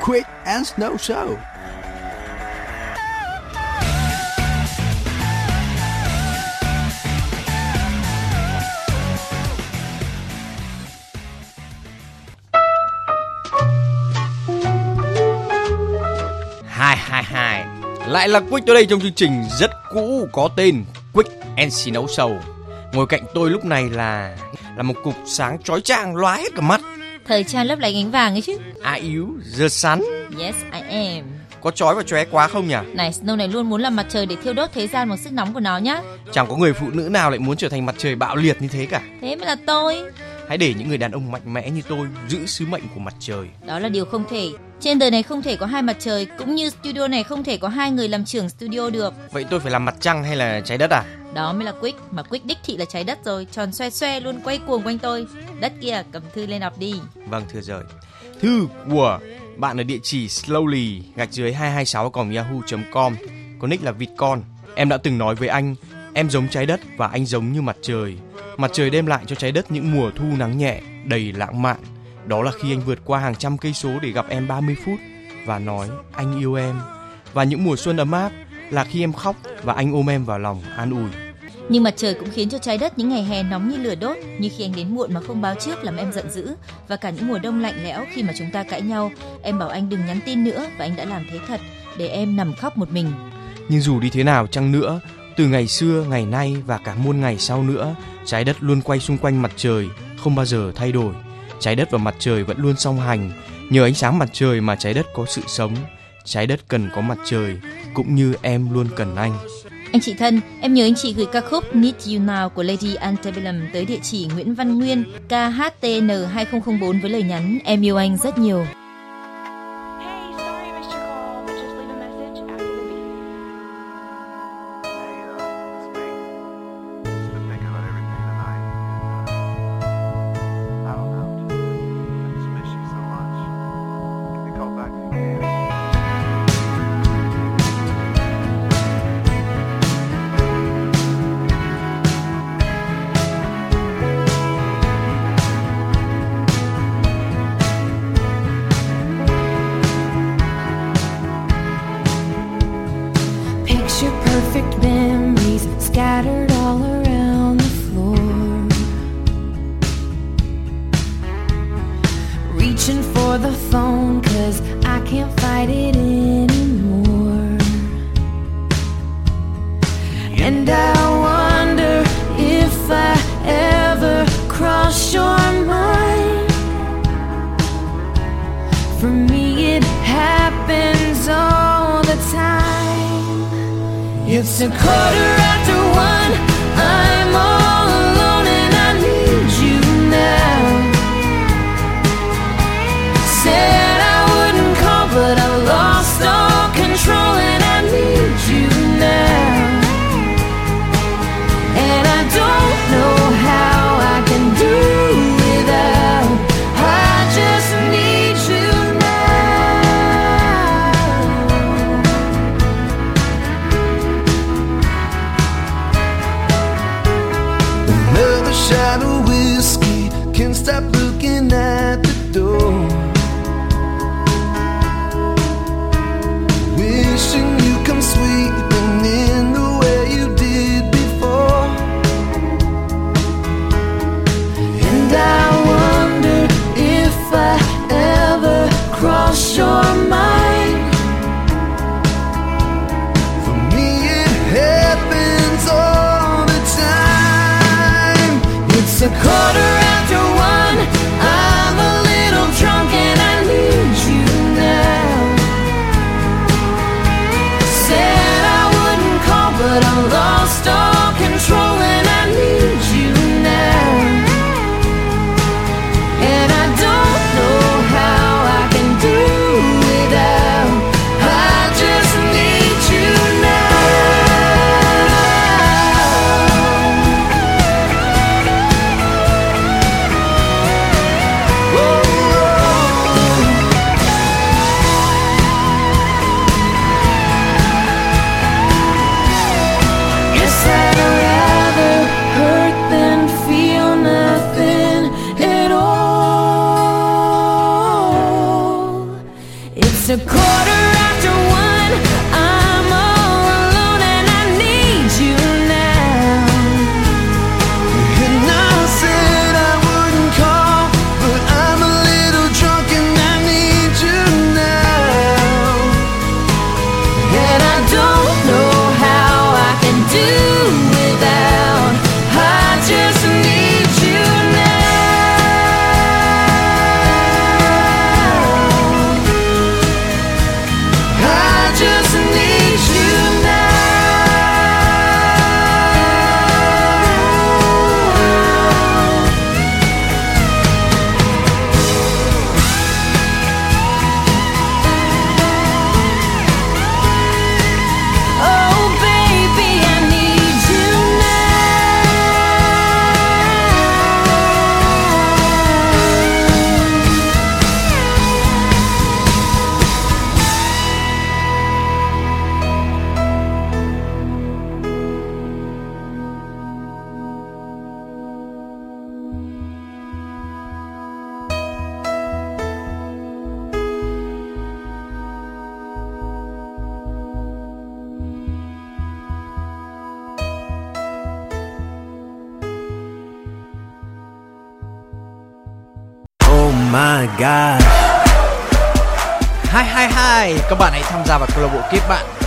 Quick and Snow Show. Hai hai hai. Lại là Quick tới đây trong chương trình rất cũ có tên Quick and Snow Show. Ngồi cạnh tôi lúc này là là một cục sáng chói chang, lóa hết cả mắt. Thời trang lấp lánh ánh vàng ấy chứ. A yếu, the sun Yes I am. Có chói và chóe quá không nhỉ? Này Snow này luôn muốn làm mặt trời để thiêu đốt thế gian bằng sức nóng của nó nhá. Chẳng có người phụ nữ nào lại muốn trở thành mặt trời bạo liệt như thế cả. Thế mới là tôi. Hãy để những người đàn ông mạnh mẽ như tôi giữ sứ mệnh của mặt trời. Đó là điều không thể Trên đời này không thể có hai mặt trời Cũng như studio này không thể có hai người làm trưởng studio được Vậy tôi phải làm mặt trăng hay là trái đất à? Đó mới là Quick Mà Quick đích thị là trái đất rồi Tròn xoe xoe luôn quay cuồng quanh tôi Đất kia cầm thư lên đọc đi Vâng thưa rồi Thư của bạn ở địa chỉ slowly gạch dưới 226 còng yahoo.com có nick là Vitcon. Em đã từng nói với anh, em giống trái đất và anh giống như mặt trời. Mặt trời đem lại cho trái đất những mùa thu nắng nhẹ, đầy lãng mạn. Đó là khi anh vượt qua hàng trăm cây số để gặp em 30 phút và nói anh yêu em. Và những mùa xuân ấm áp là khi em khóc và anh ôm em vào lòng an ủi. Nhưng mặt trời cũng khiến cho trái đất những ngày hè nóng như lửa đốt, như khi anh đến muộn mà không báo trước làm em giận dữ, và cả những mùa đông lạnh lẽo khi mà chúng ta cãi nhau, em bảo anh đừng nhắn tin nữa và anh đã làm thế thật để em nằm khóc một mình. Nhưng dù đi thế nào chăng nữa, từ ngày xưa, ngày nay và cả muôn ngày sau nữa, trái đất luôn quay xung quanh mặt trời, không bao giờ thay đổi. Trái đất và mặt trời vẫn luôn song hành, nhờ ánh sáng mặt trời mà trái đất có sự sống. Trái đất cần có mặt trời, cũng như em luôn cần anh. Anh chị thân, em nhớ anh chị gửi ca khúc Need You Now của Lady Antebellum tới địa chỉ Nguyễn Văn Nguyên, KHTN 2004 với lời nhắn Em yêu anh rất nhiều. My god. Hai hai hai, các bạn hãy tham gia vào câu lạc bộ kết bạn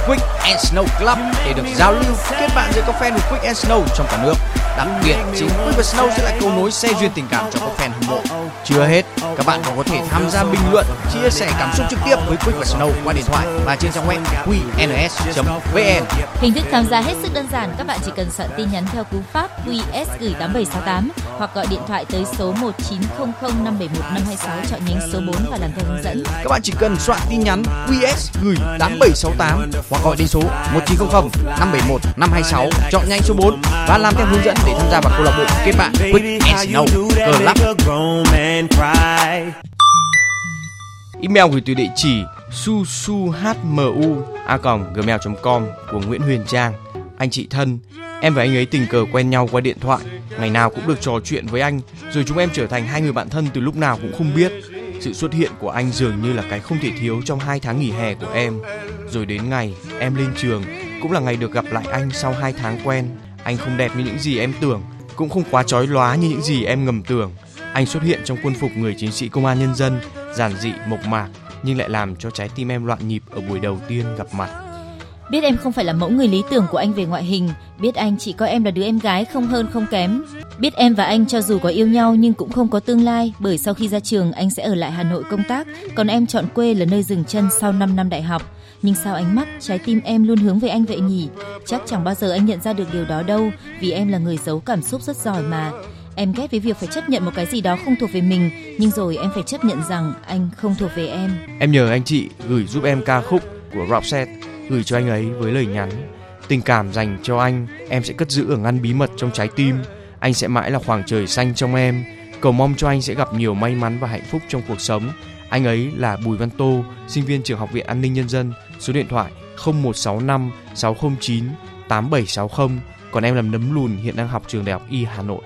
and Snow Club để được giao lưu kết bạn giữa các fan của Quick and Snow trong cả nước. Đặc biệt, chính Quick và Snow sẽ là cầu nối xe duyên tình cảm cho các fan hâm mộ. Chưa hết, các bạn còn có thể tham gia bình luận, chia sẻ cảm xúc trực tiếp với Quick và Snow qua điện thoại và trên trang web qns.vn. Hình thức tham gia hết sức đơn giản, các bạn chỉ cần soạn tin nhắn theo cú pháp QS gửi 8768 hoặc gọi điện thoại tới số 1900 571 526 chọn nhánh số 4 và làm theo hướng dẫn. Các bạn chỉ cần soạn tin nhắn QS gửi 8768 hoặc gọi đến số 1900 571 526 chọn nhanh số 4 và làm theo hướng dẫn để tham gia vào câu lạc bộ kết bạn Quick and Snow Club. Email gửi từ địa chỉ susuhmu@gmail.com của Nguyễn Huyền Trang. Anh chị thân, em và anh ấy tình cờ quen nhau qua điện thoại, ngày nào cũng được trò chuyện với anh, rồi chúng em trở thành hai người bạn thân từ lúc nào cũng không biết. Sự xuất hiện của anh dường như là cái không thể thiếu trong hai tháng nghỉ hè của em. Rồi đến ngày em lên trường, cũng là ngày được gặp lại anh sau hai tháng quen. Anh không đẹp như những gì em tưởng, cũng không quá chói lóa như những gì em ngầm tưởng. Anh xuất hiện trong quân phục người chiến sĩ công an nhân dân, giản dị mộc mạc nhưng lại làm cho trái tim em loạn nhịp ở buổi đầu tiên gặp mặt. Biết em không phải là mẫu người lý tưởng của anh về ngoại hình, biết anh chỉ coi em là đứa em gái không hơn không kém. Biết em và anh cho dù có yêu nhau nhưng cũng không có tương lai bởi sau khi ra trường anh sẽ ở lại Hà Nội công tác, còn em chọn quê là nơi dừng chân sau 5 năm đại học. Nhưng sao ánh mắt, trái tim em luôn hướng về anh vậy nhỉ? Chắc chẳng bao giờ anh nhận ra được điều đó đâu, vì em là người giấu cảm xúc rất giỏi mà. Em ghét với việc phải chấp nhận một cái gì đó không thuộc về mình, nhưng rồi em phải chấp nhận rằng anh không thuộc về em. Em nhờ anh chị gửi giúp em ca khúc của Roxette gửi cho anh ấy với lời nhắn. Tình cảm dành cho anh, em sẽ cất giữ ở ngăn bí mật trong trái tim. Anh sẽ mãi là khoảng trời xanh trong em. Cầu mong cho anh sẽ gặp nhiều may mắn và hạnh phúc trong cuộc sống. Anh ấy là Bùi Văn Tô, sinh viên trường học viện an ninh nhân dân. Số điện thoại 0165 609 8760 còn em làm nấm lùn, hiện đang học trường đại học y Hà Nội.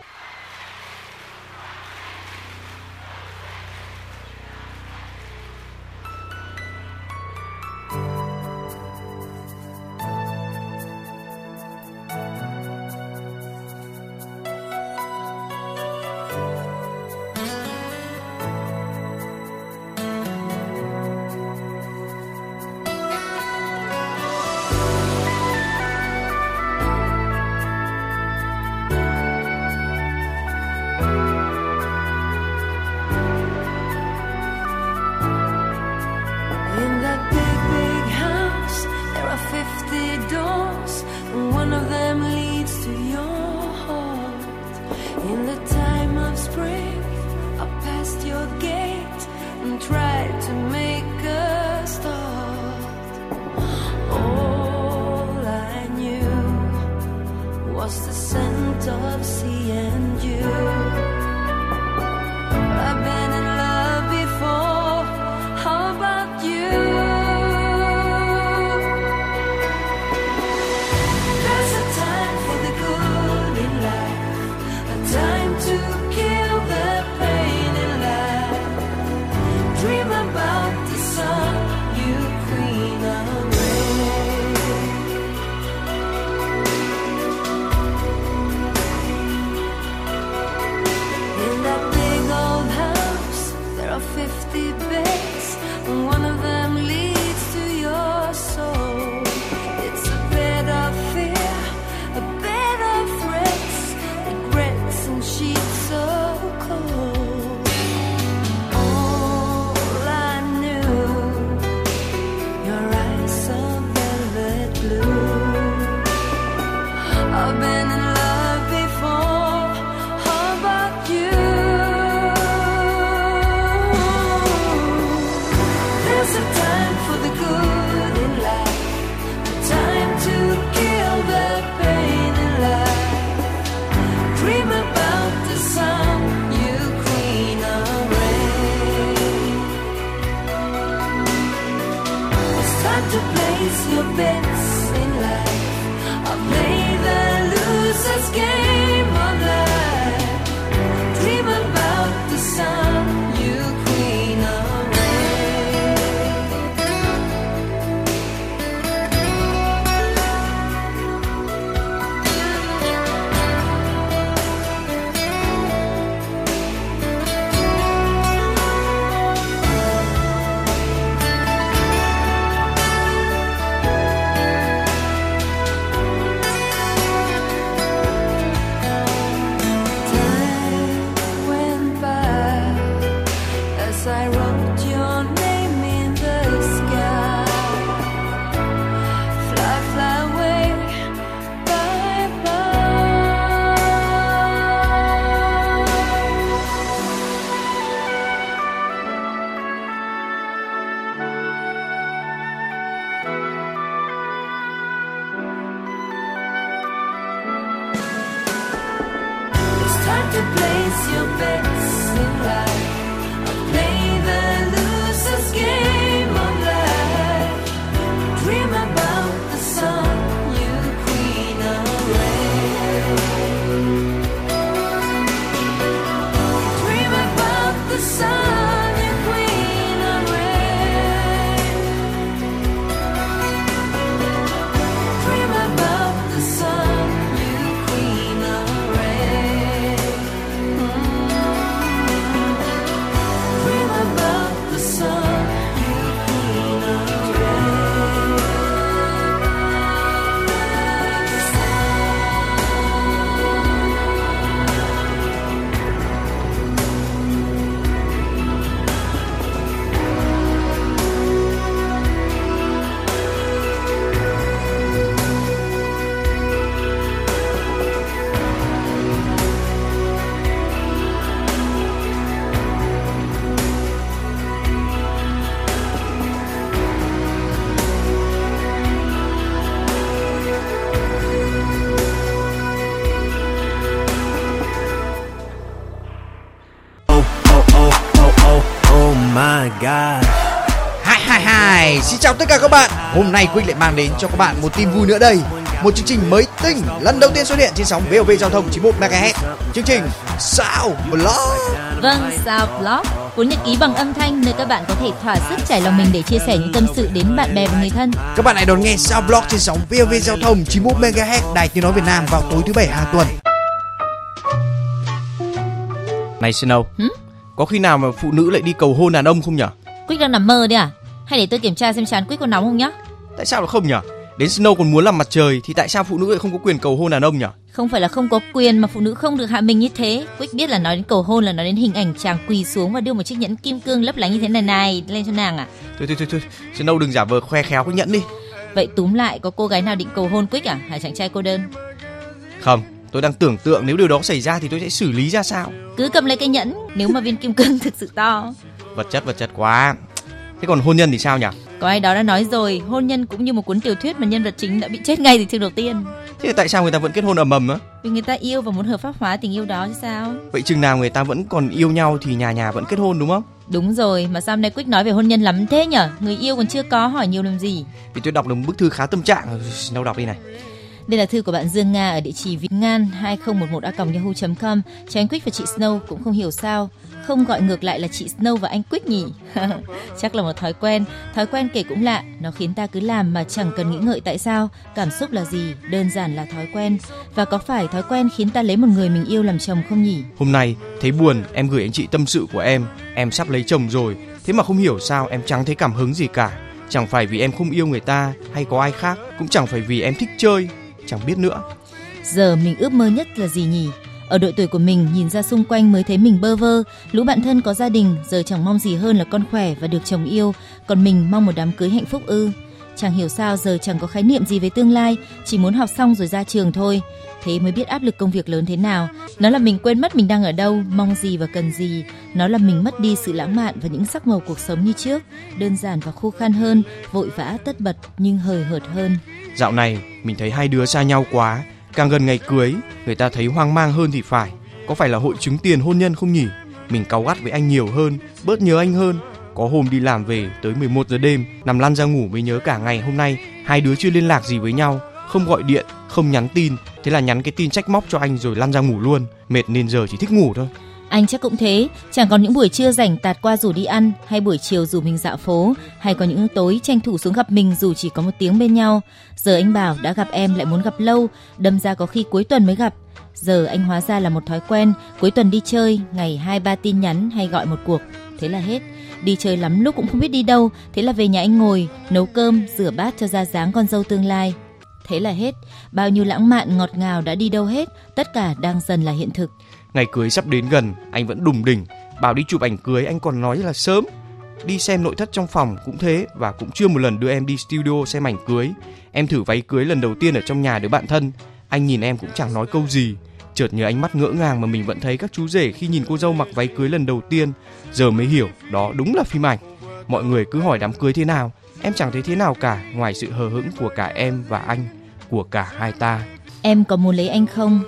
My god. Hai hai hai, xin chào tất cả các bạn. Hôm nay Quick lại mang đến cho các bạn một tin vui nữa đây. Một chương trình mới tinh lần đầu tiên xuất hiện trên sóng VOV giao thông 91 MHz. Chương trình Sao Blog. Vâng, Sao Blog, cuốn nhật ký bằng âm thanh nơi các bạn có thể thỏa sức trải lòng mình để chia sẻ những tâm sự đến bạn bè và người thân. Các bạn hãy đón nghe Sao Blog trên sóng VOV giao thông 91 MHz Đài Tiếng nói Việt Nam vào tối thứ bảy hàng tuần. Này Snow, Hử? Có khi nào mà phụ nữ lại đi cầu hôn đàn ông không nhở? Quick đang nằm mơ đấy à? Hay để tôi kiểm tra xem chán Quick có nóng không nhá? Tại sao lại không nhở? Đến Snow còn muốn làm mặt trời thì tại sao phụ nữ lại không có quyền cầu hôn đàn ông nhở? Không phải là không có quyền mà phụ nữ không được hạ mình như thế. Quick biết là nói đến cầu hôn là nói đến hình ảnh chàng quỳ xuống và đưa một chiếc nhẫn kim cương lấp lánh như thế này này lên cho nàng à. Thôi thôi thôi thôi, Snow đừng giả vờ khoe khéo cái nhẫn đi. Vậy túm lại có cô gái nào định cầu hôn Quick à? Hay chàng trai cô đơn? Không, tôi đang tưởng tượng nếu điều đó xảy ra thì tôi sẽ xử lý ra sao. Cứ cầm lấy cái nhẫn nếu mà viên kim cương thực sự to. Vật chất vật chất quá. Thế còn hôn nhân thì sao nhỉ? Có ai đó đã nói rồi, hôn nhân cũng như một cuốn tiểu thuyết mà nhân vật chính đã bị chết ngay từ chương đầu tiên. Thế tại sao người ta vẫn kết hôn ầm ầm á? Vì người ta yêu và muốn hợp pháp hóa tình yêu đó chứ sao? Vậy chừng nào người ta vẫn còn yêu nhau thì nhà nhà vẫn kết hôn đúng không? Đúng rồi, mà sao hôm nay Quick nói về hôn nhân lắm thế nhở? Người yêu còn chưa có hỏi nhiều làm gì? Vì tôi đọc được một bức thư khá tâm trạng. Đâu đọc đi này. Đây là thư của bạn Dương Nga ở địa chỉ vietngan 2011a.yahoo.com. Cho anh Quick và chị Snow cũng không hiểu sao không gọi ngược lại là chị Snow và anh Quick nhỉ? Chắc là một thói quen. Thói quen kể cũng lạ, nó khiến ta cứ làm mà chẳng cần nghĩ ngợi tại sao. Cảm xúc là gì? Đơn giản là thói quen. Và có phải thói quen khiến ta lấy một người mình yêu làm chồng không nhỉ? Hôm nay thấy buồn em gửi anh chị tâm sự của em. Em sắp lấy chồng rồi. Thế mà không hiểu sao em chẳng thấy cảm hứng gì cả. Chẳng phải vì em không yêu người ta hay có ai khác, cũng chẳng phải vì em thích chơi, chẳng biết nữa. Giờ mình ước mơ nhất là gì nhỉ? Ở độ tuổi của mình nhìn ra xung quanh mới thấy mình bơ vơ, lũ bạn thân có gia đình giờ chẳng mong gì hơn là con khỏe và được chồng yêu, còn mình mong một đám cưới hạnh phúc ư. Chẳng hiểu sao giờ chẳng có khái niệm gì về tương lai, chỉ muốn học xong rồi ra trường thôi. Thế mới biết áp lực công việc lớn thế nào. Nó là mình quên mất mình đang ở đâu, mong gì và cần gì. Nó là mình mất đi sự lãng mạn và những sắc màu cuộc sống như trước, đơn giản và khô khan hơn, vội vã tất bật nhưng hời hợt hơn. Dạo này mình thấy hai đứa xa nhau quá, càng gần ngày cưới, người ta thấy hoang mang hơn thì phải. Có phải là hội chứng tiền hôn nhân không nhỉ? Mình cáu gắt với anh nhiều hơn, bớt nhớ anh hơn. Có hôm đi làm về tới 11 giờ đêm, nằm lăn ra ngủ mới nhớ cả ngày hôm nay hai đứa chưa liên lạc gì với nhau, không gọi điện, không nhắn tin, thế là nhắn cái tin trách móc cho anh rồi lăn ra ngủ luôn. Mệt nên giờ chỉ thích ngủ thôi. Anh chắc cũng thế, chẳng còn những buổi trưa rảnh tạt qua rủ đi ăn, hay buổi chiều rủ mình dạo phố, hay có những tối tranh thủ xuống gặp mình dù chỉ có một tiếng bên nhau. Giờ anh bảo đã gặp em lại muốn gặp lâu, đâm ra có khi cuối tuần mới gặp. Giờ anh hóa ra là một thói quen, cuối tuần đi chơi, ngày hai ba tin nhắn hay gọi một cuộc, thế là hết. Đi chơi lắm lúc cũng không biết đi đâu, thế là về nhà anh ngồi, nấu cơm, rửa bát cho ra dáng con dâu tương lai. Thế là hết, bao nhiêu lãng mạn ngọt ngào đã đi đâu hết, tất cả đang dần là hiện thực. Ngày cưới sắp đến gần, anh vẫn đùng đỉnh, bảo đi chụp ảnh cưới anh còn nói là sớm. Đi xem nội thất trong phòng cũng thế và cũng chưa một lần đưa em đi studio xem ảnh cưới. Em thử váy cưới lần đầu tiên ở trong nhà đứa bạn thân, anh nhìn em cũng chẳng nói câu gì. Chợt nhớ ánh mắt ngỡ ngàng mà mình vẫn thấy các chú rể khi nhìn cô dâu mặc váy cưới lần đầu tiên, giờ mới hiểu đó đúng là phim ảnh. Mọi người cứ hỏi đám cưới thế nào, em chẳng thấy thế nào cả ngoài sự hờ hững của cả em và anh, của cả hai ta. Em có muốn lấy anh không?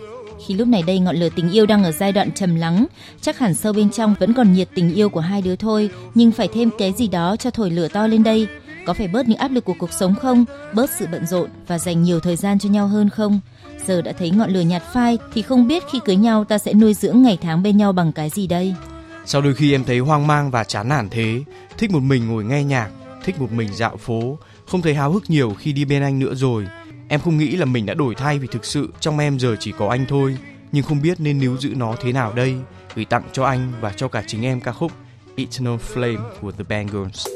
Khi lúc này đây ngọn lửa tình yêu đang ở giai đoạn trầm lắng, chắc hẳn sâu bên trong vẫn còn nhiệt tình yêu của hai đứa thôi, nhưng phải thêm cái gì đó cho thổi lửa to lên đây. Có phải bớt những áp lực của cuộc sống không? Bớt sự bận rộn và dành nhiều thời gian cho nhau hơn không? Giờ đã thấy ngọn lửa nhạt phai thì không biết khi cưới nhau ta sẽ nuôi dưỡng ngày tháng bên nhau bằng cái gì đây? Sau đôi khi em thấy hoang mang và chán nản thế, thích một mình ngồi nghe nhạc, thích một mình dạo phố, không thấy háo hức nhiều khi đi bên anh nữa rồi. Em không nghĩ là mình đã đổi thay vì thực sự trong em giờ chỉ có anh thôi, nhưng không biết nên níu giữ nó thế nào đây. Gửi tặng cho anh và cho cả chính em ca khúc Eternal Flame của The Bangles.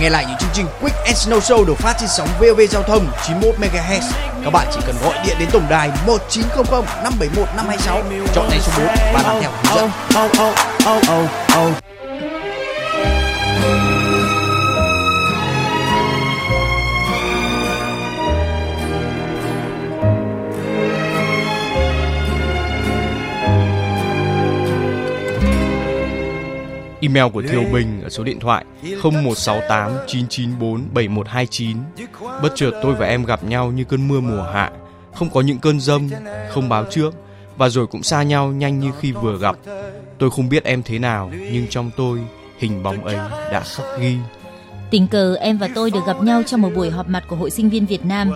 Nghe lại những chương trình Quick and Snow Show được phát trên sóng VOV Giao thông 91 MHz, các bạn chỉ cần gọi điện đến tổng đài 1900 571 526, chọn ngay số 4 và làm theo hướng dẫn. Oh, oh, oh, oh, oh, Email của Thiều Bình ở số điện thoại 0168 994 7129. Bất chợt tôi và em gặp nhau như cơn mưa mùa hạ, không có những cơn dông, không báo trước và rồi cũng xa nhau nhanh như khi vừa gặp. Tôi không biết em thế nào, nhưng trong tôi hình bóng ấy đã khắc ghi. Tình cờ em và tôi được gặp nhau trong một buổi họp mặt của Hội sinh viên Việt Nam.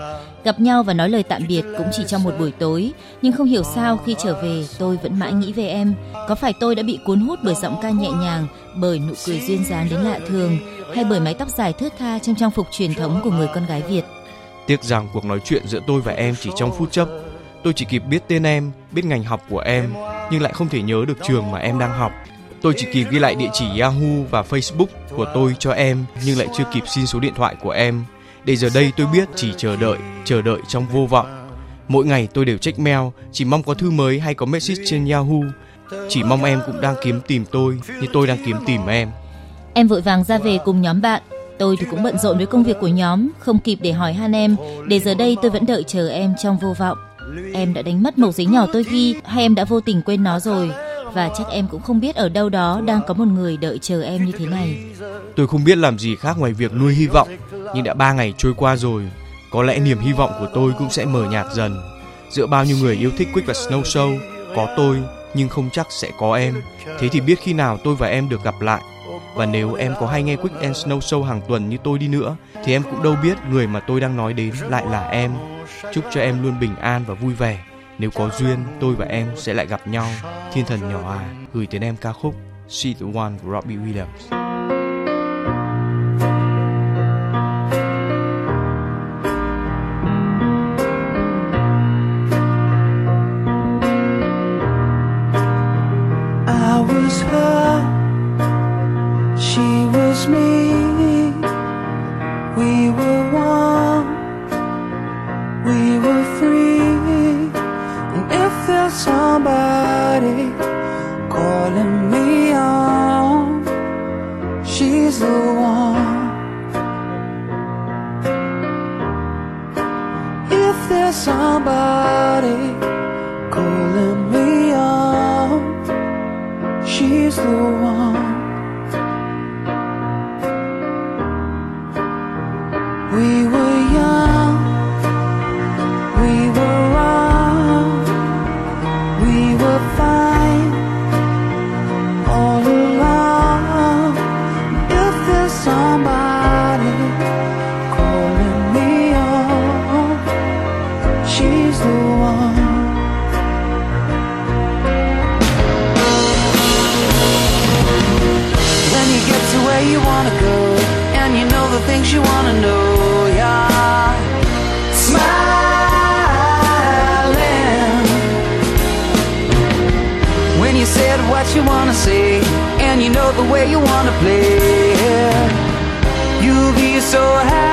Gặp nhau và nói lời tạm biệt cũng chỉ trong một buổi tối, nhưng không hiểu sao khi trở về tôi vẫn mãi nghĩ về em. Có phải tôi đã bị cuốn hút bởi giọng ca nhẹ nhàng, bởi nụ cười duyên dáng đến lạ thường, hay bởi mái tóc dài thướt tha trong trang phục truyền thống của người con gái Việt? Tiếc rằng cuộc nói chuyện giữa tôi và em chỉ trong phút chốc. Tôi chỉ kịp biết tên em, biết ngành học của em, nhưng lại không thể nhớ được trường mà em đang học. Tôi chỉ kịp ghi lại địa chỉ Yahoo và Facebook của tôi cho em, nhưng lại chưa kịp xin số điện thoại của em. Để giờ đây tôi biết chỉ chờ đợi, chờ đợi trong vô vọng. Mỗi ngày tôi đều check mail, chỉ mong có thư mới hay có message trên Yahoo. Chỉ mong em cũng đang kiếm tìm tôi như tôi đang kiếm tìm em. Em vội vàng ra về cùng nhóm bạn. Tôi thì cũng bận rộn với công việc của nhóm, không kịp để hỏi han em. Để giờ đây tôi vẫn đợi chờ em trong vô vọng. Em đã đánh mất mẩu giấy nhỏ tôi ghi, hay em đã vô tình quên nó rồi? Và chắc em cũng không biết ở đâu đó đang có một người đợi chờ em như thế này. Tôi không biết làm gì khác ngoài việc nuôi hy vọng, nhưng đã ba ngày trôi qua rồi. Có lẽ niềm hy vọng của tôi cũng sẽ mờ nhạt dần. Giữa bao nhiêu người yêu thích Quick và Snow Show, có tôi nhưng không chắc sẽ có em. Thế thì biết khi nào tôi và em được gặp lại. Và nếu em có hay nghe Quick and Snow Show hàng tuần như tôi đi nữa, thì em cũng đâu biết người mà tôi đang nói đến lại là em. Chúc cho em luôn bình an và vui vẻ. Nếu có duyên, tôi và em sẽ lại gặp nhau. Thiên thần nhỏ à, gửi đến em ca khúc She the One của Robbie Williams. Things you wanna know Yeah. Smiling. When you said what you wanna say And you know the way you wanna play You'll be so high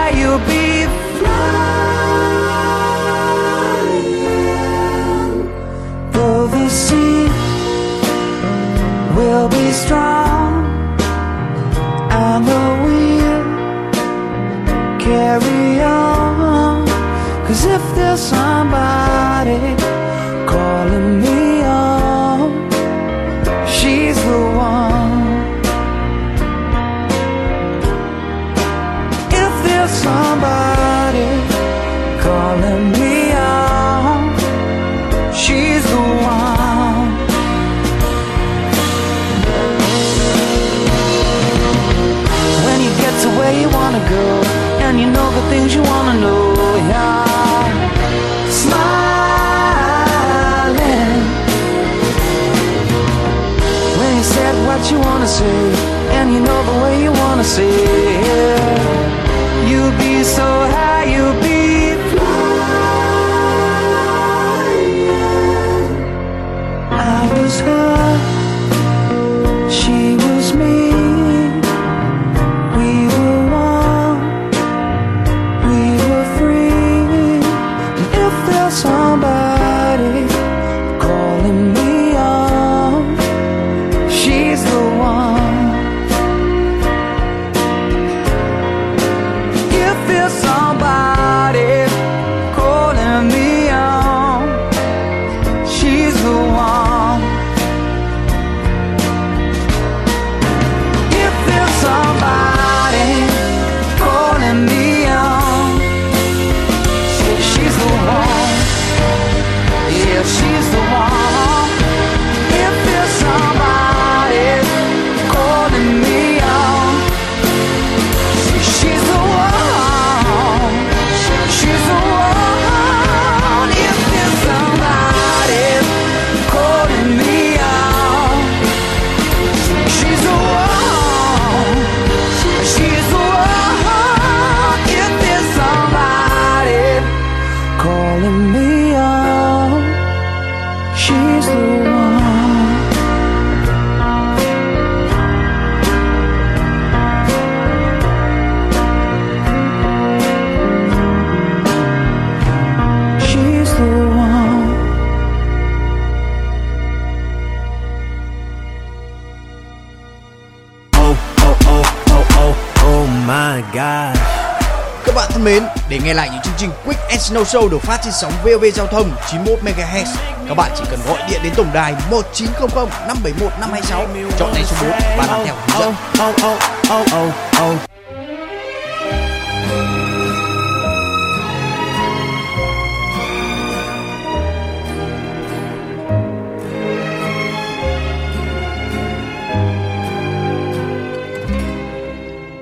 để nghe lại những chương trình Quick and Snow Show được phát trên sóng VOV Giao thông 91 MHz, các bạn chỉ cần gọi điện đến tổng đài 1900 571 526, chọn ngay số 4 và làm theo hướng dẫn. Oh, oh, oh, oh, oh, oh.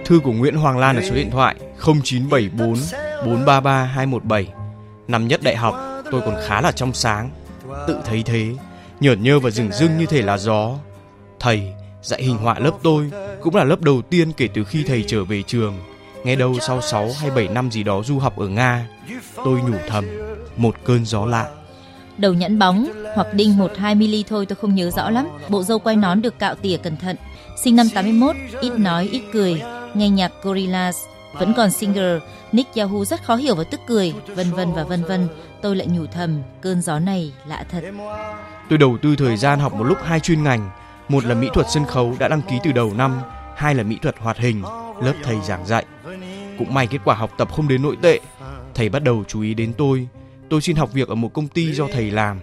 Thư của Nguyễn Hoàng Lan ở số điện thoại 0974 433 217. Năm nhất đại học, tôi còn khá là trong sáng, tự thấy thế, nhởn nhơ và rừng rưng như thể là gió. Thầy dạy hình họa lớp tôi cũng là lớp đầu tiên kể từ khi thầy trở về trường. Nghe đâu sau 6 hay 7 năm gì đó du học ở Nga, tôi nhủ thầm một cơn gió lạ. Đầu nhẫn bóng hoặc đinh 1-2 mm thôi tôi không nhớ rõ lắm. Bộ râu quay nón được cạo tỉa cẩn thận. Sinh năm 81, ít nói ít cười, nghe nhạc Gorillaz, vẫn còn singer, nick Yahoo rất khó hiểu và tức cười, vân vân và vân vân. Tôi lại nhủ thầm, cơn gió này lạ thật. Tôi đầu tư thời gian học một lúc hai chuyên ngành, một là mỹ thuật sân khấu đã đăng ký từ đầu năm, hai là mỹ thuật hoạt hình, lớp thầy giảng dạy. Cũng may kết quả học tập không đến nỗi tệ, thầy bắt đầu chú ý đến tôi. Tôi xin học việc ở một công ty do thầy làm.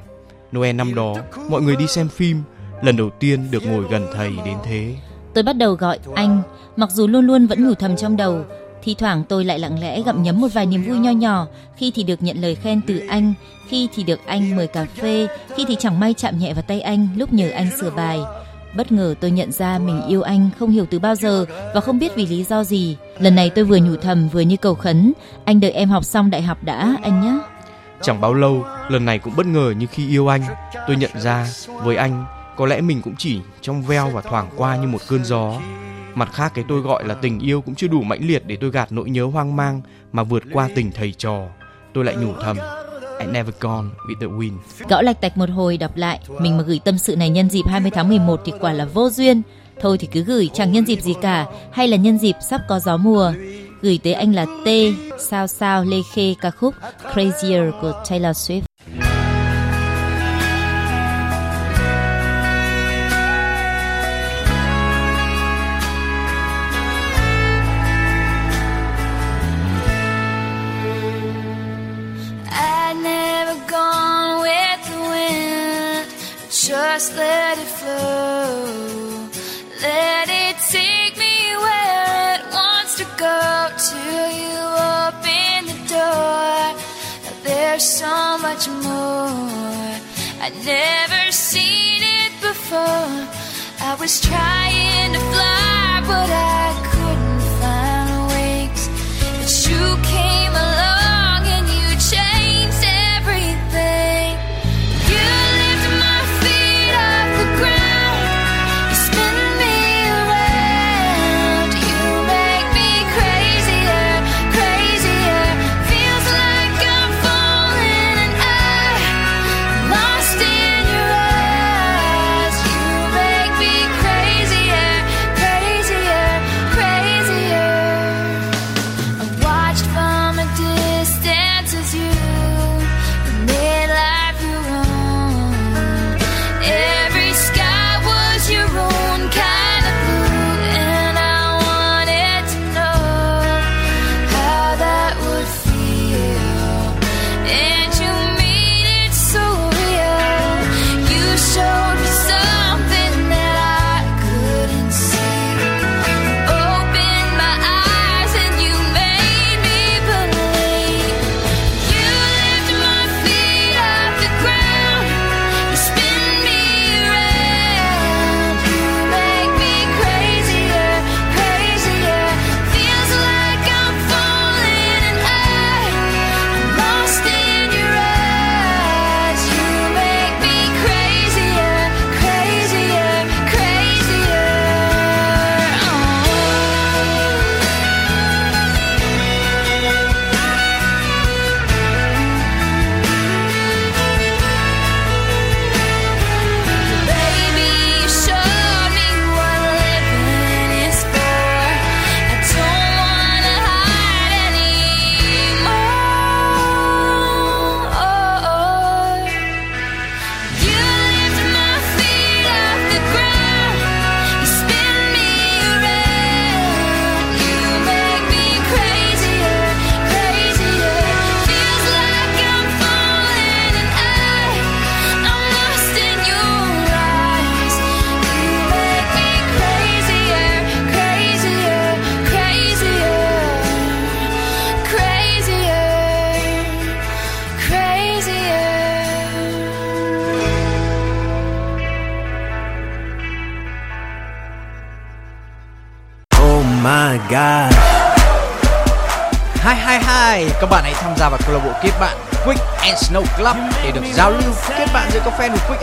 Noel năm đó, mọi người đi xem phim, lần đầu tiên được ngồi gần thầy đến thế. Tôi bắt đầu gọi anh, mặc dù luôn luôn vẫn nhủ thầm trong đầu. Thi thoảng tôi lại lặng lẽ gặm nhấm một vài niềm vui nho nhỏ, khi thì được nhận lời khen từ anh, khi thì được anh mời cà phê, khi thì chẳng may chạm nhẹ vào tay anh lúc nhờ anh sửa bài. Bất ngờ tôi nhận ra mình yêu anh không hiểu từ bao giờ và không biết vì lý do gì. Lần này tôi vừa nhủ thầm vừa như cầu khấn, anh đợi em học xong đại học đã anh nhé. Chẳng bao lâu, lần này cũng bất ngờ như khi yêu anh, tôi nhận ra với anh có lẽ mình cũng chỉ trong veo và thoảng qua như một cơn gió. Mặt khác cái tôi gọi là tình yêu cũng chưa đủ mãnh liệt để tôi gạt nỗi nhớ hoang mang mà vượt qua tình thầy trò. Tôi lại nhủ thầm, I never gone with the wind. Gõ lạch tạch một hồi đọc lại, mình mà gửi tâm sự này nhân dịp 20 tháng 11 thì quả là vô duyên. Thôi thì cứ gửi chẳng nhân dịp gì cả, hay là nhân dịp sắp có gió mùa. Gửi tới anh là T, sao sao Lê Khê ca khúc Crazier của Taylor Swift. Much more. I'd never seen it before. I was trying to fly, but I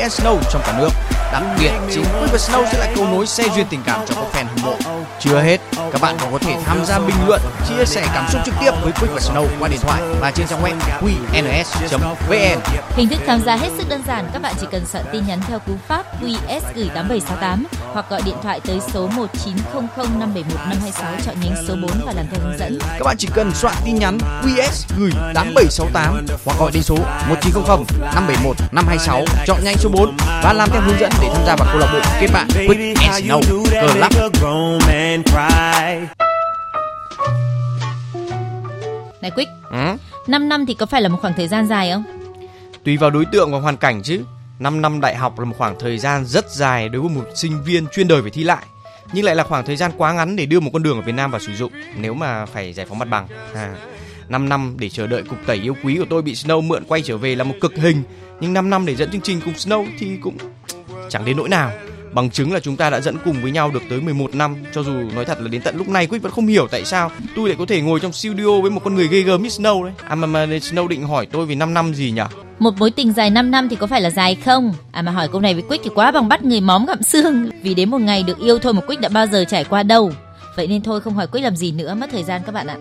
Snow trong cả nước. Đặc biệt, chính Quick và Snow sẽ là cầu nối xe duyên tình cảm cho các fan hâm mộ. Chưa hết, các bạn còn có thể tham gia bình luận, chia sẻ cảm xúc trực tiếp với Quick và Snow qua điện thoại và trên trang web qns.vn. Hình thức tham gia hết sức đơn giản, các bạn chỉ cần soạn tin nhắn theo cú pháp QS gửi 8768 hoặc gọi điện thoại tới số 1900 571 526 chọn nhánh số 4 và làm theo hướng dẫn. Các bạn chỉ cần soạn tin nhắn QS gửi 8768 hoặc gọi đến số 1900 571 526 chọn nhanh số 4 và làm theo hướng dẫn để tham gia vào câu lạc bộ kết bạn Quick and Snow Club. Này Quick, Ừ? 5 năm thì có phải là một khoảng thời gian dài không? Tùy vào đối tượng và hoàn cảnh chứ. 5 năm đại học là một khoảng thời gian rất dài đối với một sinh viên chuyên đời phải thi lại. Nhưng lại là khoảng thời gian quá ngắn để đưa một con đường ở Việt Nam vào sử dụng nếu mà phải giải phóng mặt bằng. À, 5 năm để chờ đợi cục tẩy yêu quý của tôi bị Snow mượn quay trở về là một cực hình. Nhưng 5 năm để dẫn chương trình cùng Snow thì cũng chẳng đến nỗi nào. Bằng chứng là chúng ta đã dẫn cùng với nhau được tới 11 năm. Cho dù nói thật là đến tận lúc này quyết vẫn không hiểu tại sao Tôi lại có thể ngồi trong studio với một con người ghê gớm như Snow đấy. À mà, mà Snow định hỏi tôi về 5 năm gì nhỉ? Một mối tình dài 5 năm thì có phải là dài không? À mà hỏi câu này với Quyết thì quá bằng bắt người móm gặm xương. Vì đến một ngày được yêu thôi mà Quyết đã bao giờ trải qua đâu. Vậy nên thôi không hỏi quyết làm gì nữa mất thời gian các bạn ạ.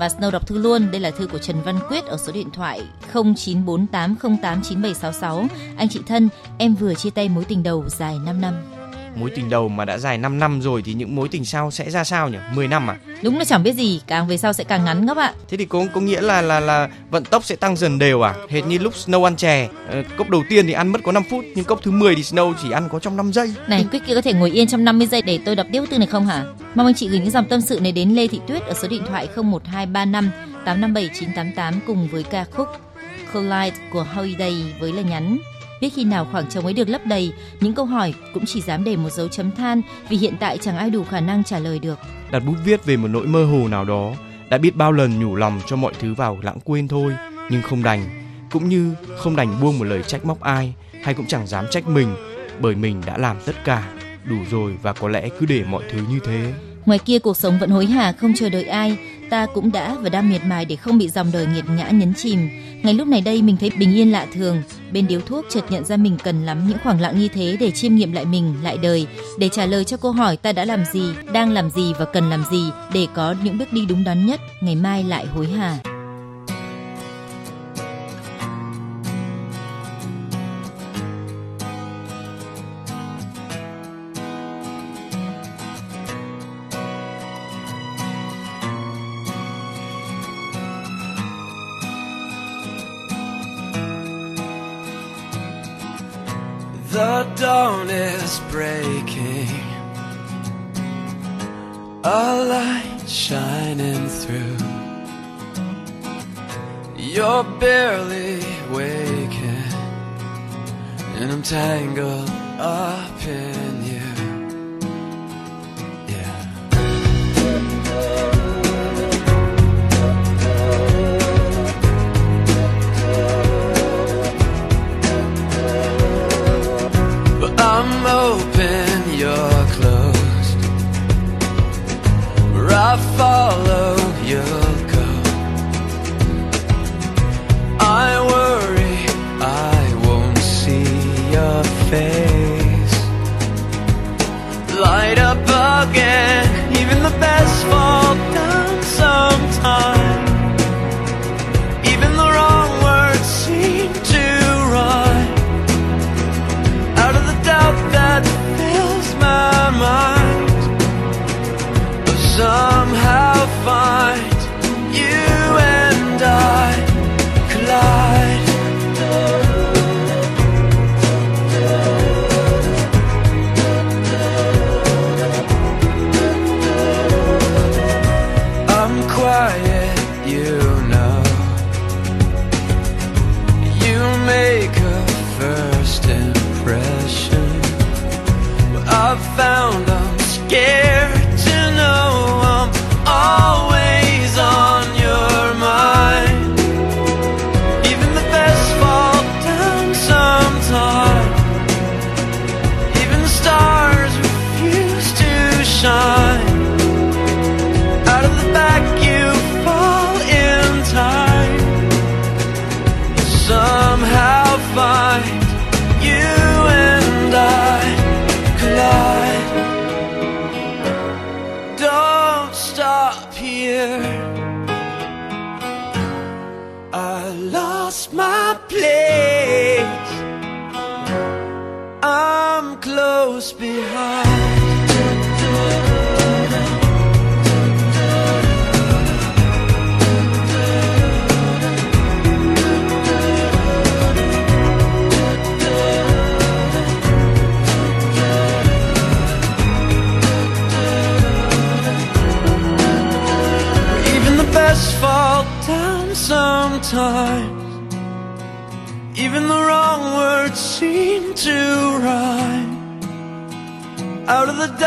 Và Snow đọc thư luôn. Đây là thư của Trần Văn Quyết ở số điện thoại 0948089766 Anh chị thân, em vừa chia tay mối tình đầu dài 5 năm. Mối tình đầu mà đã dài 5 năm rồi thì những mối tình sau sẽ ra sao nhỉ? 10 năm à? Đúng là chẳng biết gì Càng về sau sẽ càng ngắn các bạn Thế thì có có nghĩa là là là vận tốc sẽ tăng dần đều à? Hệt như lúc Snow ăn chè, ờ, cốc đầu tiên thì ăn mất có 5 phút nhưng cốc thứ 10 thì Snow chỉ ăn có trong 5 giây. Này Quick kia có thể ngồi yên trong 50 giây để tôi đọc tiếp bức thư này không hả? Mong anh chị gửi những dòng tâm sự này đến Lê Thị Tuyết ở số điện thoại 01235 857 988 cùng với ca khúc Collide của Holiday với lời nhắn Biết khi nào khoảng trống ấy được lấp đầy, những câu hỏi cũng chỉ dám để một dấu chấm than vì hiện tại chẳng ai đủ khả năng trả lời được. Đặt bút viết về một nỗi mơ hồ nào đó, đã biết bao lần nhủ lòng cho mọi thứ vào lãng quên thôi, nhưng không đành, cũng như không đành buông một lời trách móc ai, hay cũng chẳng dám trách mình, bởi mình đã làm tất cả, đủ rồi và có lẽ cứ để mọi thứ như thế. Ngoài kia cuộc sống vẫn hối hả không chờ đợi ai, ta cũng đã và đang miệt mài để không bị dòng đời nghiệt ngã nhấn chìm. Ngay lúc này đây mình thấy bình yên lạ thường, bên điếu thuốc chợt nhận ra mình cần lắm những khoảng lặng như thế để chiêm nghiệm lại mình, lại đời, để trả lời cho câu hỏi ta đã làm gì, đang làm gì và cần làm gì để có những bước đi đúng đắn nhất, ngày mai lại hối hả. Is breaking. A light shining through. You're barely waking, and I'm tangled up in you're closed. Where I follow, you'll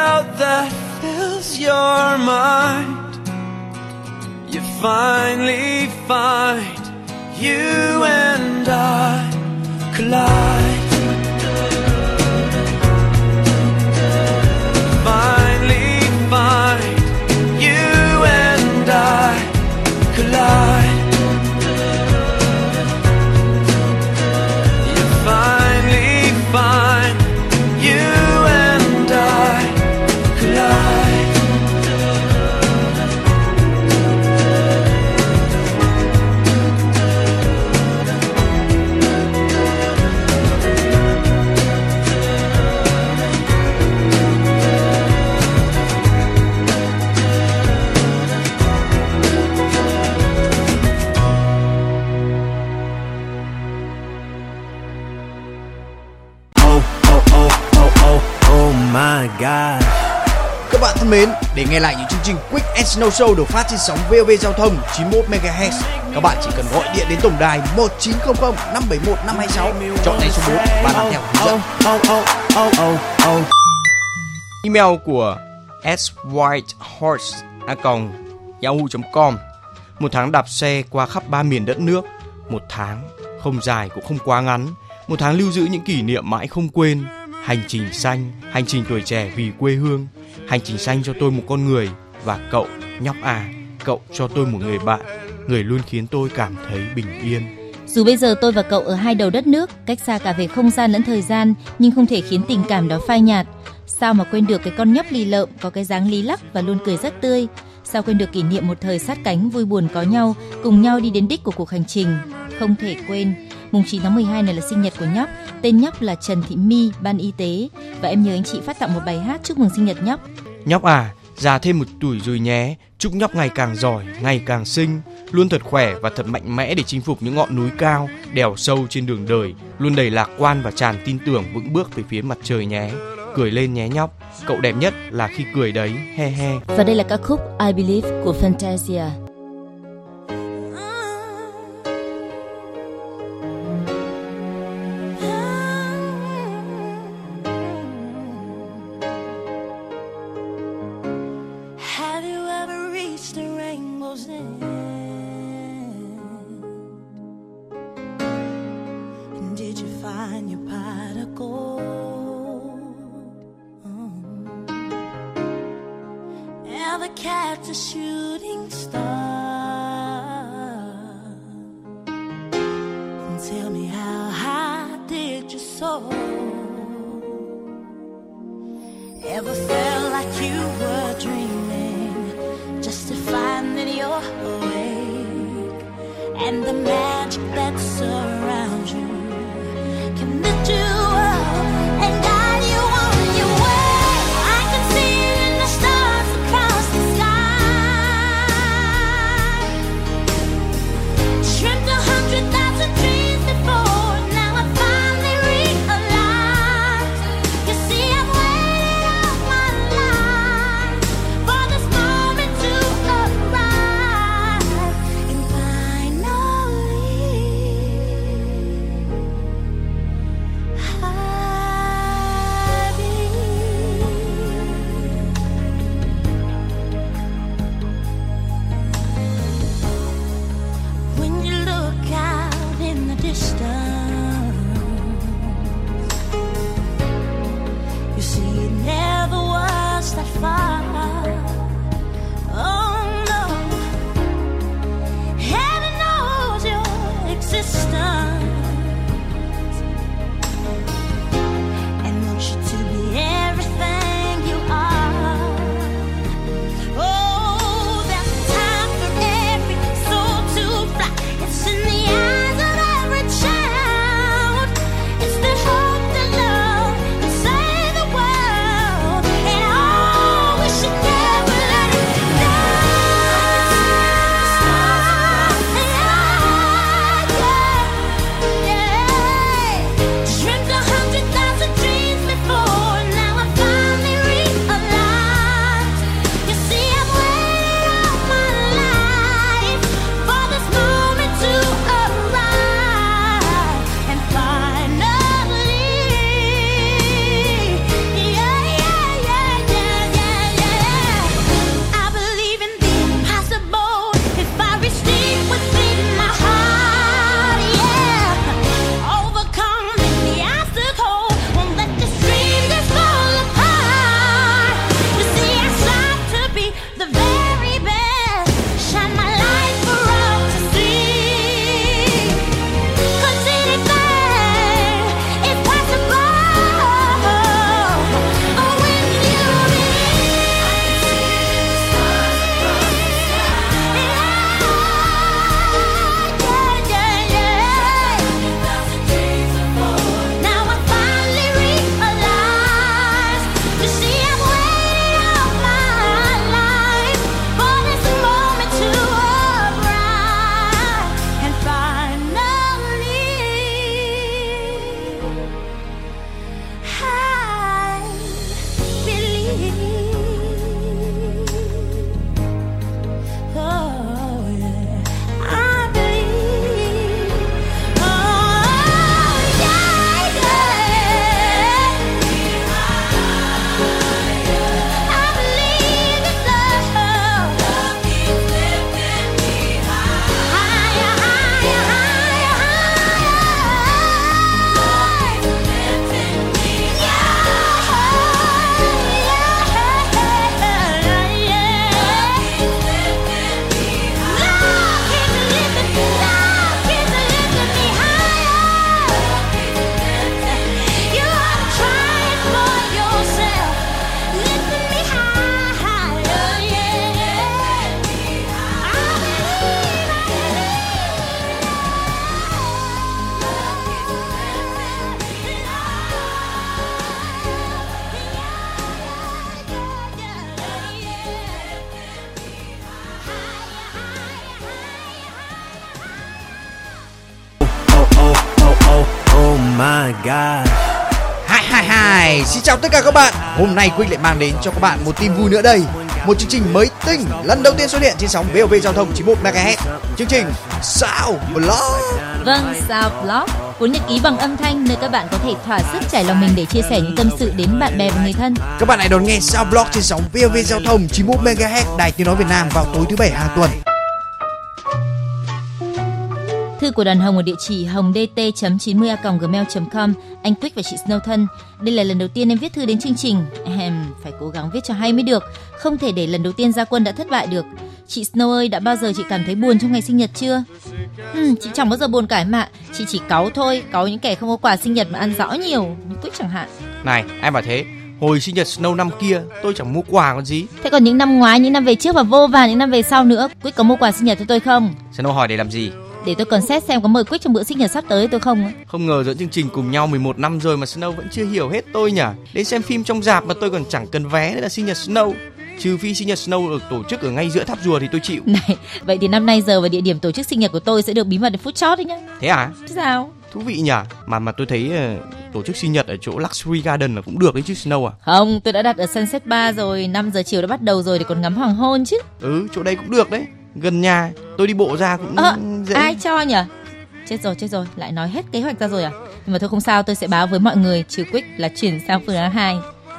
doubt that fills your mind, you finally find you and I collide. Finally find you and I collide. Nghe lại những chương trình Quick and Snow Show được phát trên sóng VOV Giao thông 91 MHz, các bạn chỉ cần gọi điện đến tổng đài 1900 571 526, chọn ngay số 4 và làm theo hướng dẫn. Oh, oh, oh, oh, oh. Email của swhitehorse@yahoo.com. Một tháng đạp xe qua khắp ba miền đất nước, một tháng không dài cũng không quá ngắn, một tháng lưu giữ những kỷ niệm mãi không quên. Hành trình xanh, hành trình tuổi trẻ vì quê hương, hành trình xanh cho tôi một con người và cậu nhóc à, cậu cho tôi một người bạn, người luôn khiến tôi cảm thấy bình yên. Dù bây giờ tôi và cậu ở hai đầu đất nước, cách xa cả về không gian lẫn thời gian, nhưng không thể khiến tình cảm đó phai nhạt. Sao mà quên được cái con nhóc lì lợm có cái dáng lý lắc và luôn cười rất tươi? Sao quên được kỷ niệm một thời sát cánh vui buồn có nhau, cùng nhau đi đến đích của cuộc hành trình? Không thể quên. Mùng 9 tháng 12 này là sinh nhật của nhóc. Tên nhóc là Trần Thị My, ban y tế. Và em nhờ anh chị phát tặng một bài hát chúc mừng sinh nhật nhóc. Nhóc à, già thêm một tuổi rồi nhé. Chúc nhóc ngày càng giỏi, ngày càng xinh, luôn thật khỏe và thật mạnh mẽ để chinh phục những ngọn núi cao, đèo sâu trên đường đời, luôn đầy lạc quan và tràn tin tưởng vững bước về phía mặt trời nhé. Cười lên nhé nhóc, cậu đẹp nhất là khi cười đấy, he he. Và đây là ca khúc I Believe của Fantasia. And did you find your pot of gold? Mm. Ever catch a shooting star? Hôm nay Quick lại mang đến cho các bạn một tin vui nữa đây. Một chương trình mới tinh lần đầu tiên xuất hiện trên sóng VOV giao thông 91 MHz. Chương trình Sao Blog. Vâng, Sao Blog, cuốn nhật ký bằng âm thanh nơi các bạn có thể thỏa sức trải lòng mình để chia sẻ những tâm sự đến bạn bè và người thân. Các bạn hãy đón nghe Sao Blog trên sóng VOV giao thông 91 MHz Đài Tiếng nói Việt Nam vào tối thứ bảy hàng tuần. Thư của đoàn Hồng ở địa chỉ hongdt.90a.gmail.com Anh Quick và chị Snow thân. Đây là lần đầu tiên em viết thư đến chương trình. Em phải cố gắng viết cho hay mới được. Không thể để lần đầu tiên ra quân đã thất bại được. Chị Snow ơi, đã bao giờ chị cảm thấy buồn trong ngày sinh nhật chưa? Ừ, chị chẳng bao giờ buồn cả em ạ. Chị chỉ cáu thôi, cáu những kẻ không có quà sinh nhật mà ăn rõ nhiều. Như Quick chẳng hạn. Này, em bảo thế, hồi sinh nhật Snow năm kia tôi chẳng mua quà còn gì. Thế còn những năm ngoái, những năm về trước và vô vàn những năm về sau nữa Quick có mua quà sinh nhật cho tôi không? Snow hỏi để làm gì? Để tôi còn xét xem có mời Quick trong bữa sinh nhật sắp tới tôi không Không ngờ dẫn chương trình cùng nhau 11 năm rồi mà Snow vẫn chưa hiểu hết tôi nhỉ. Đến xem phim trong rạp mà tôi còn chẳng cần vé nữa là sinh nhật Snow. Trừ phi sinh nhật Snow được tổ chức ở ngay giữa tháp rùa thì tôi chịu. Này, vậy thì năm nay giờ và địa điểm tổ chức sinh nhật của tôi sẽ được bí mật đến phút chót đấy nhá. Thế à? Thế sao? Thú vị nhỉ. Mà mà tôi thấy ờ, tổ chức sinh nhật ở chỗ Luxury Garden là cũng được đấy chứ Snow à. Không, tôi đã đặt ở Sunset Bar rồi, 5 giờ chiều đã bắt đầu rồi để còn ngắm hoàng hôn chứ. Ừ, chỗ đây cũng được đấy. Gần nhà, tôi đi bộ ra cũng Ờ, dễ. ai cho nhỉ? Chết rồi, chết rồi, lại nói hết kế hoạch ra rồi à? Nhưng mà thôi không sao, tôi sẽ báo với mọi người trừ Quick là chuyển sang phương án 2.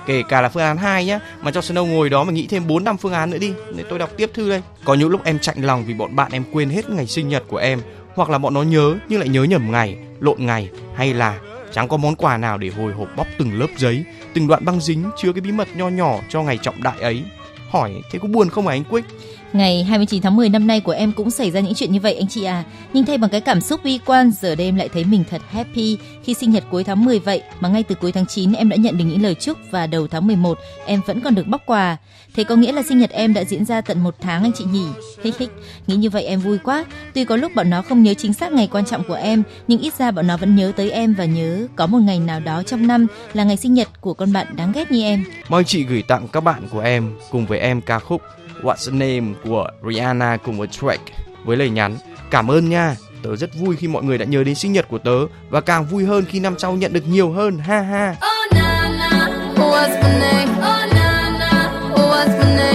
Kể cả là phương án 2 nhá, mà cho Snow ngồi đó mà nghĩ thêm 4 năm phương án nữa đi. Để tôi đọc tiếp thư đây. Có những lúc em chạnh lòng vì bọn bạn em quên hết ngày sinh nhật của em, hoặc là bọn nó nhớ nhưng lại nhớ nhầm ngày, lộn ngày, hay là chẳng có món quà nào để hồi hộp bóc từng lớp giấy, từng đoạn băng dính chứa cái bí mật nho nhỏ cho ngày trọng đại ấy. Hỏi thế có buồn không hả anh Quick? Ngày 29 tháng 10 năm nay của em cũng xảy ra những chuyện như vậy anh chị à. Nhưng thay bằng cái cảm xúc bi quan, giờ đây em lại thấy mình thật happy khi sinh nhật cuối tháng 10 vậy mà ngay từ cuối tháng 9 em đã nhận được những lời chúc và đầu tháng 11 em vẫn còn được bóc quà. Thế có nghĩa là sinh nhật em đã diễn ra tận một tháng anh chị nhỉ? Hích hích, nghĩ như vậy em vui quá. Tuy có lúc bọn nó không nhớ chính xác ngày quan trọng của em, nhưng ít ra bọn nó vẫn nhớ tới em và nhớ có một ngày nào đó trong năm là ngày sinh nhật của con bạn đáng ghét như em. Mời chị gửi tặng các bạn của em cùng với em ca khúc What's the Name của Rihanna cùng với Drake với lời nhắn Cảm ơn nha, tớ rất vui khi mọi người đã nhớ đến sinh nhật của tớ và càng vui hơn khi năm sau nhận được nhiều hơn, ha ha. Oh na na, what's my name? Oh na na, what's my name?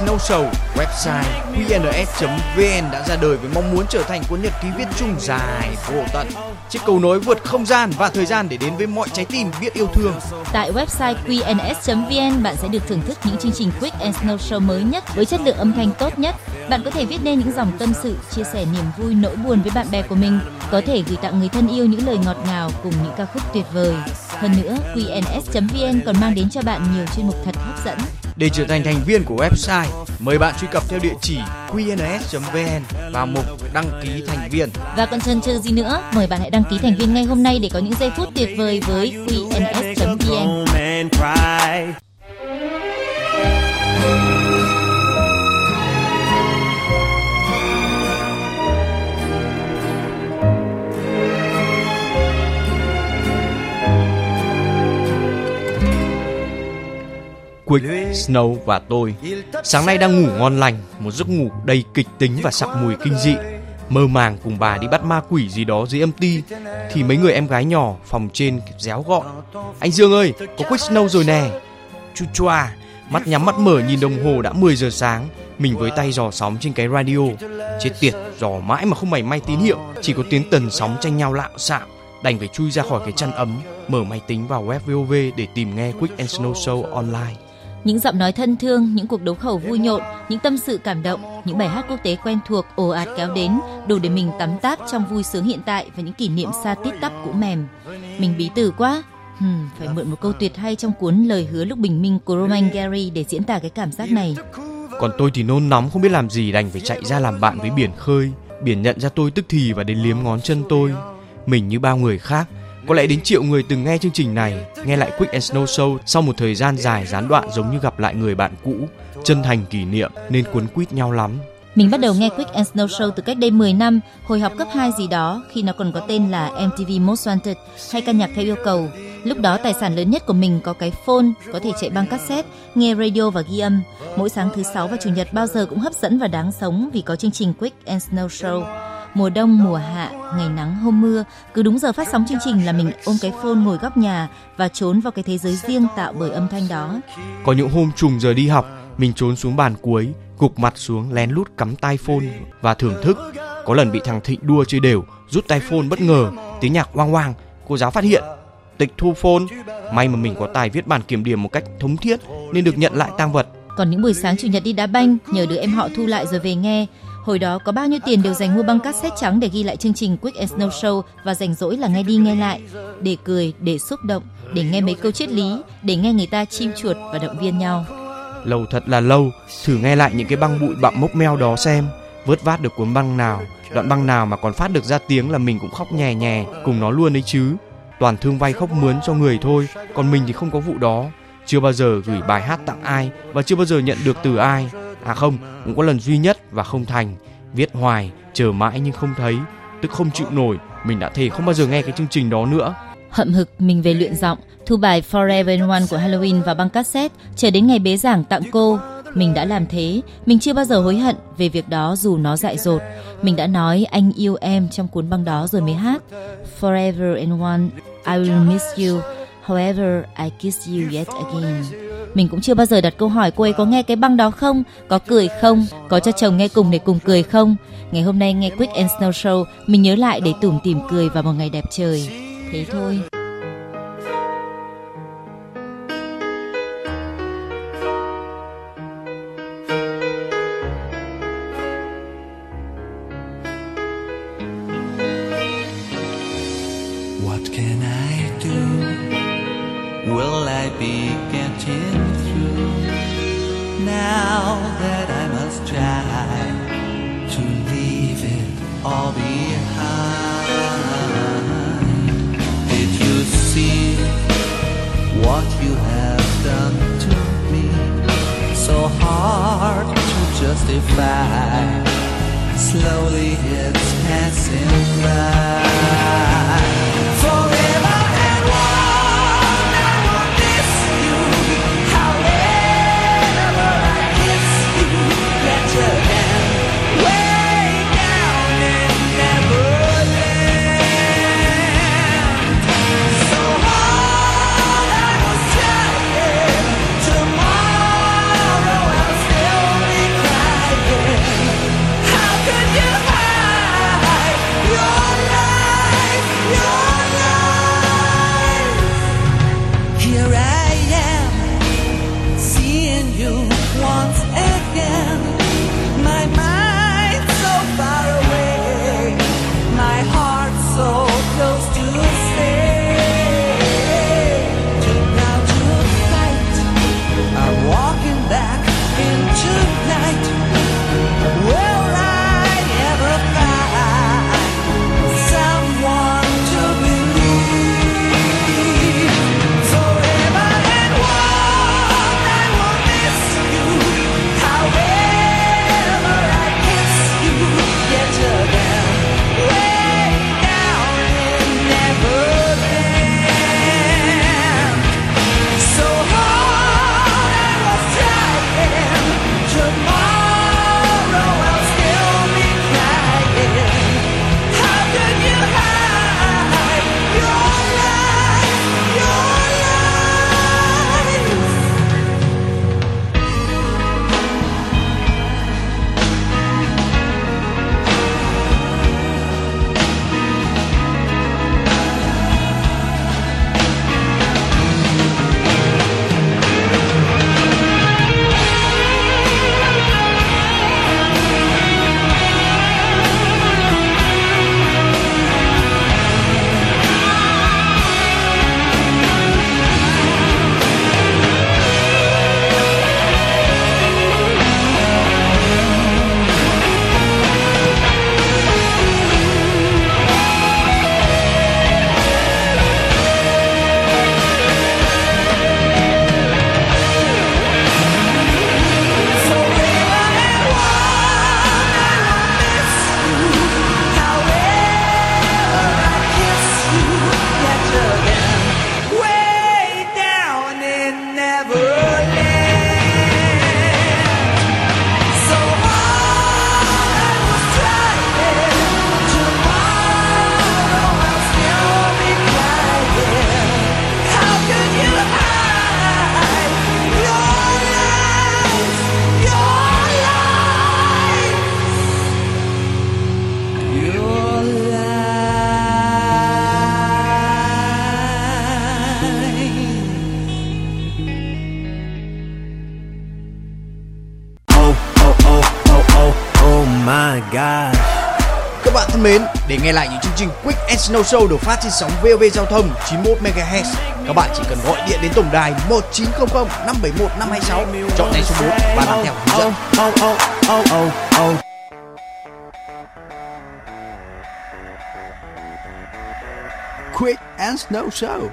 Snow Show, website qns.vn đã ra đời với mong muốn trở thành cuốn nhật ký viết chung dài vô tận, chiếc cầu nối vượt không gian và thời gian để đến với mọi trái tim biết yêu thương. Tại website qns.vn bạn sẽ được thưởng thức những chương trình Quick and Snow Show mới nhất với chất lượng âm thanh tốt nhất. Bạn có thể viết nên những dòng tâm sự, chia sẻ niềm vui, nỗi buồn với bạn bè của mình, có thể gửi tặng người thân yêu những lời ngọt ngào cùng những ca khúc tuyệt vời. Hơn nữa, qns.vn còn mang đến cho bạn nhiều chuyên mục thật hấp dẫn. Để trở thành thành viên của website, mời bạn truy cập theo địa chỉ qns.vn và mục đăng ký thành viên. Và còn chần chờ gì nữa, mời bạn hãy đăng ký thành viên ngay hôm nay để có những giây phút tuyệt vời với QNS. Snow và tôi sáng nay đang ngủ ngon lành, một giấc ngủ đầy kịch tính và sặc mùi kinh dị. Mơ màng cùng bà đi bắt ma quỷ gì đó dưới âm ti thì mấy người em gái nhỏ phòng trên réo gọi. Anh Dương ơi có Quick Snow rồi nè. Chu choa mắt nhắm mắt mở nhìn đồng hồ đã 10 giờ sáng. Mình với tay dò sóng trên cái radio. Chết tiệt dò mãi mà không mảy may tín hiệu. Chỉ có tiếng tần sóng tranh nhau lạo xạo đành phải chui ra khỏi cái chăn ấm mở máy tính vào web VOV để tìm nghe Quick and Snow Show online. Những giọng nói thân thương, những cuộc đấu khẩu vui nhộn, những tâm sự cảm động, những bài hát quốc tế quen thuộc ồ ạt kéo đến, đủ để mình tắm táp trong vui sướng hiện tại và những kỷ niệm xa tít tắp cũ mềm. Mình bí từ quá. Hmm, phải mượn một câu tuyệt hay trong cuốn lời hứa lúc bình minh của Roman Gary để diễn tả cái cảm giác này. Còn tôi thì nôn nóng không biết làm gì đành phải chạy ra làm bạn với biển khơi. Biển nhận ra tôi tức thì và đến liếm ngón chân tôi. Mình như bao người khác, có lẽ đến triệu người từng nghe chương trình này, nghe lại Quick and Snow Show sau một thời gian dài gián đoạn giống như gặp lại người bạn cũ, chân thành kỷ niệm nên cuốn quýt nhau lắm. Mình bắt đầu nghe Quick and Snow Show từ cách đây 10 năm, hồi học cấp 2 gì đó, khi nó còn có tên là MTV Most Wanted hay ca nhạc theo yêu cầu. Lúc đó tài sản lớn nhất của mình có cái phone, có thể chạy băng cassette, nghe radio và ghi âm. Mỗi sáng thứ sáu và chủ nhật bao giờ cũng hấp dẫn và đáng sống vì có chương trình Quick and Snow Show. Mùa đông, mùa hạ, ngày nắng, hôm mưa, cứ đúng giờ phát sóng chương trình là mình ôm cái phone ngồi góc nhà và trốn vào cái thế giới riêng tạo bởi âm thanh đó. Có những hôm trùng giờ đi học, mình trốn xuống bàn cuối, gục mặt xuống lén lút cắm tai phone và thưởng thức. Có lần bị thằng Thịnh đua chơi đều, rút tai phone bất ngờ, tiếng nhạc oang oang, cô giáo phát hiện, tịch thu phone. May mà mình có tài viết bản kiểm điểm một cách thống thiết nên được nhận lại tang vật. Còn những buổi sáng chủ nhật đi đá banh, nhờ đứa em họ thu lại rồi về nghe. Hồi đó có bao nhiêu tiền đều dành mua băng cassette trắng để ghi lại chương trình Quick and Snow Show và rảnh rỗi là nghe đi nghe lại, để cười, để xúc động, để nghe mấy câu triết lý, để nghe người ta chim chuột và động viên nhau. Lâu thật là lâu, thử nghe lại những cái băng bụi bặm mốc meo đó xem, vớt vát được cuốn băng nào, đoạn băng nào mà còn phát được ra tiếng là mình cũng khóc nhè nhè cùng nó luôn đấy chứ. Toàn thương vay khóc mướn cho người thôi, còn mình thì không có vụ đó. Chưa bao giờ gửi bài hát tặng ai và chưa bao giờ nhận được từ ai. À không, cũng có lần duy nhất và không thành. Viết hoài, chờ mãi nhưng không thấy, tức không chịu nổi. Mình đã thề không bao giờ nghe cái chương trình đó nữa. Hậm hực mình về luyện giọng, thu bài Forever One của Halloween vào băng cassette, chờ đến ngày bế giảng tặng cô. Mình đã làm thế, mình chưa bao giờ hối hận về việc đó dù nó dại dột. Mình đã nói anh yêu em trong cuốn băng đó rồi mới hát. Forever and One, I will miss you. However, I kiss you yet again. Mình cũng chưa bao giờ đặt câu hỏi cô ấy có nghe cái băng đó không, có cười không, có cho chồng nghe cùng để cùng cười không. Ngày hôm nay nghe Quick and Snow Show, mình nhớ lại để tủm tỉm cười vào một ngày đẹp trời. Thế thôi. Try to leave it all behind. Did you see what you have done to me? So hard to justify. Slowly it's passing by. Snow Show được phát trên sóng VOV Giao thông 91 MHz. Các bạn chỉ cần gọi điện đến tổng đài 1900 571 526 chọn ngay số 4 và làm theo hướng dẫn. Oh, oh, oh, oh, oh. Quick and Snow Show.